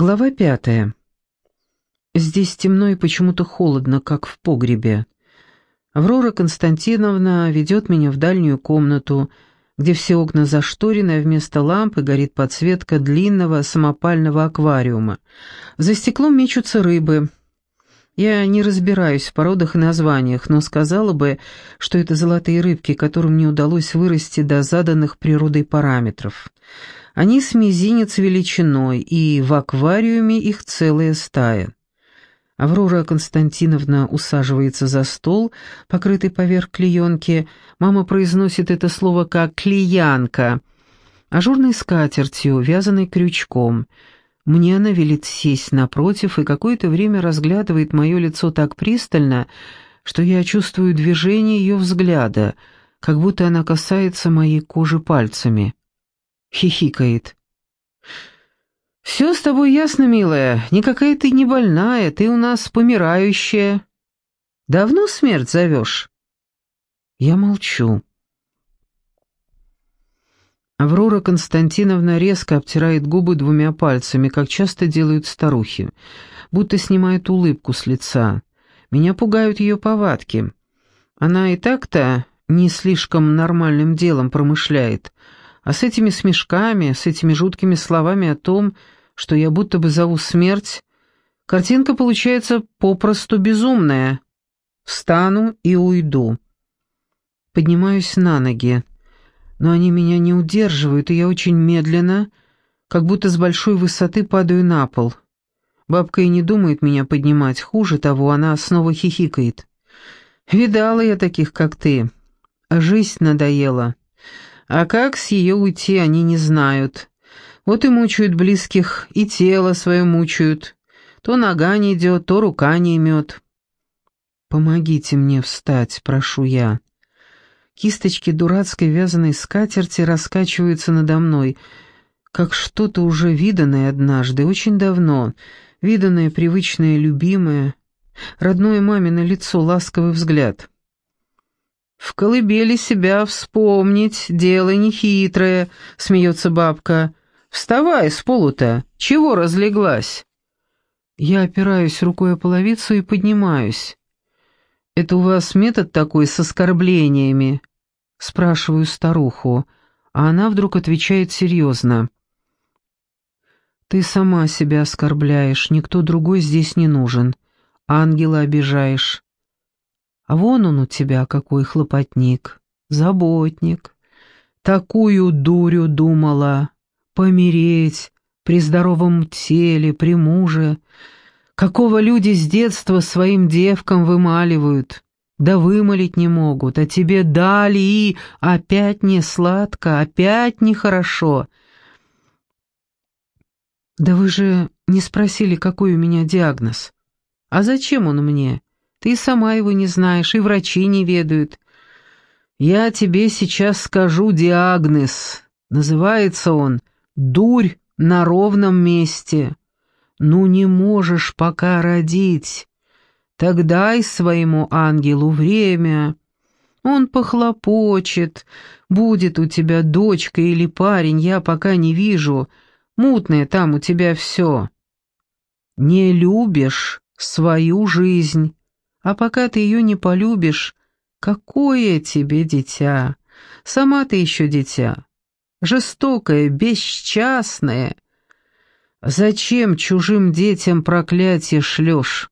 Глава пятая. Здесь темно и почему-то холодно, как в погребе. Аврора Константиновна ведет меня в дальнюю комнату, где все окна зашторены, а вместо лампы горит подсветка длинного самопального аквариума. За стеклом мечутся рыбы. Я не разбираюсь в породах и названиях, но сказала бы, что это золотые рыбки, которым не удалось вырасти до заданных природой параметров. Они с мизинец величиной, и в аквариуме их целая стая. Аврора Константиновна усаживается за стол, покрытый поверх клеенки. Мама произносит это слово как «клеянка», ажурной скатертью, вязаной крючком. Мне она велит сесть напротив и какое-то время разглядывает мое лицо так пристально, что я чувствую движение ее взгляда, как будто она касается моей кожи пальцами хихикает. «Все с тобой ясно, милая, никакая ты не больная, ты у нас помирающая. Давно смерть зовешь?» Я молчу. Аврора Константиновна резко обтирает губы двумя пальцами, как часто делают старухи, будто снимает улыбку с лица. Меня пугают ее повадки. Она и так-то не слишком нормальным делом промышляет — а с этими смешками, с этими жуткими словами о том, что я будто бы зову смерть, картинка получается попросту безумная. Встану и уйду. Поднимаюсь на ноги, но они меня не удерживают, и я очень медленно, как будто с большой высоты падаю на пол. Бабка и не думает меня поднимать, хуже того, она снова хихикает. «Видала я таких, как ты. Жизнь надоела. А как с ее уйти, они не знают. Вот и мучают близких, и тело свое мучают. То нога не идет, то рука не имет. «Помогите мне встать, прошу я». Кисточки дурацкой вязаной скатерти раскачиваются надо мной, как что-то уже виданное однажды, очень давно, виданное, привычное, любимое, родное мамино лицо, ласковый взгляд. «В колыбели себя вспомнить, дело нехитрое», — смеется бабка. «Вставай с полу-то, чего разлеглась?» Я опираюсь рукой о половицу и поднимаюсь. «Это у вас метод такой с оскорблениями?» Спрашиваю старуху, а она вдруг отвечает серьезно. «Ты сама себя оскорбляешь, никто другой здесь не нужен. Ангела обижаешь. А вон он у тебя какой хлопотник, заботник. Такую дурю думала. Помереть при здоровом теле, при муже. Какого люди с детства своим девкам вымаливают. Да вымолить не могут, а тебе дали и опять не сладко, опять нехорошо. Да вы же не спросили, какой у меня диагноз. А зачем он мне? Ты сама его не знаешь, и врачи не ведают. Я тебе сейчас скажу диагноз. Называется он «Дурь на ровном месте». Ну не можешь пока родить. Тогда и своему ангелу время. Он похлопочет. Будет у тебя дочка или парень, я пока не вижу. Мутное там у тебя все. Не любишь свою жизнь. А пока ты ее не полюбишь, какое тебе дитя? Сама ты еще дитя. Жестокое, бесчастное. Зачем чужим детям проклятие шлешь?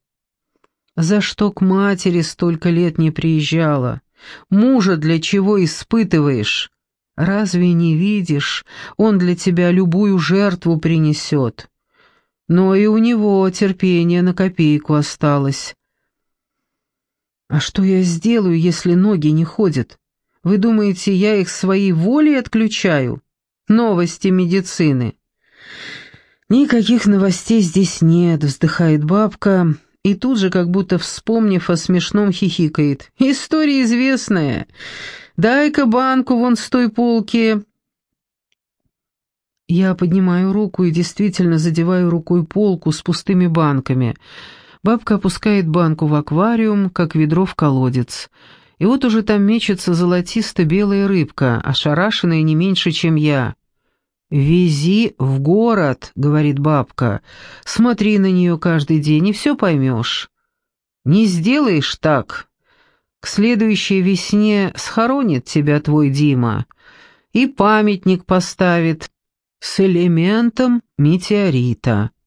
За что к матери столько лет не приезжала? Мужа для чего испытываешь? Разве не видишь, он для тебя любую жертву принесет? Но и у него терпение на копейку осталось. «А что я сделаю, если ноги не ходят? Вы думаете, я их своей волей отключаю? Новости медицины». «Никаких новостей здесь нет», — вздыхает бабка, и тут же, как будто вспомнив о смешном, хихикает. «История известная. Дай-ка банку вон с той полки». Я поднимаю руку и действительно задеваю рукой полку с пустыми банками — Бабка опускает банку в аквариум, как ведро в колодец. И вот уже там мечется золотисто-белая рыбка, ошарашенная не меньше, чем я. «Вези в город», — говорит бабка. «Смотри на нее каждый день, и все поймешь. Не сделаешь так. К следующей весне схоронит тебя твой Дима и памятник поставит с элементом метеорита».